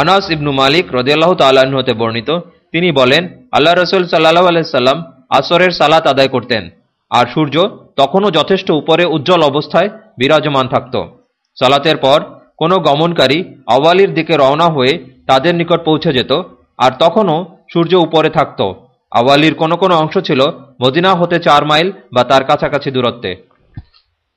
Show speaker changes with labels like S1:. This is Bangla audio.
S1: আনাস ইবনু মালিক রদিয়াল্লাহ তাল্লাহ্ন হতে বর্ণিত, তিনি বলেন, আল্লাহ রসুল সাল্লাহ আলাইসাল্লাম আসরের সালাত আদায় করতেন, আর সূর্য তখনও যথেষ্ট উপরে উজ্জ্বল অবস্থায় বিরাজমান থাকত। সালাতের পর কোনো গমনকারী আওয়ালির দিকে রওনা হয়ে তাদের নিকট পৌঁছে যেত, আর তখনও সূর্য উপরে থাকত। আওয়ালির কোনো কোনো অংশ ছিল মদিনা হতে চার মাইল বা তার কাছাকাছি দূরত্বে।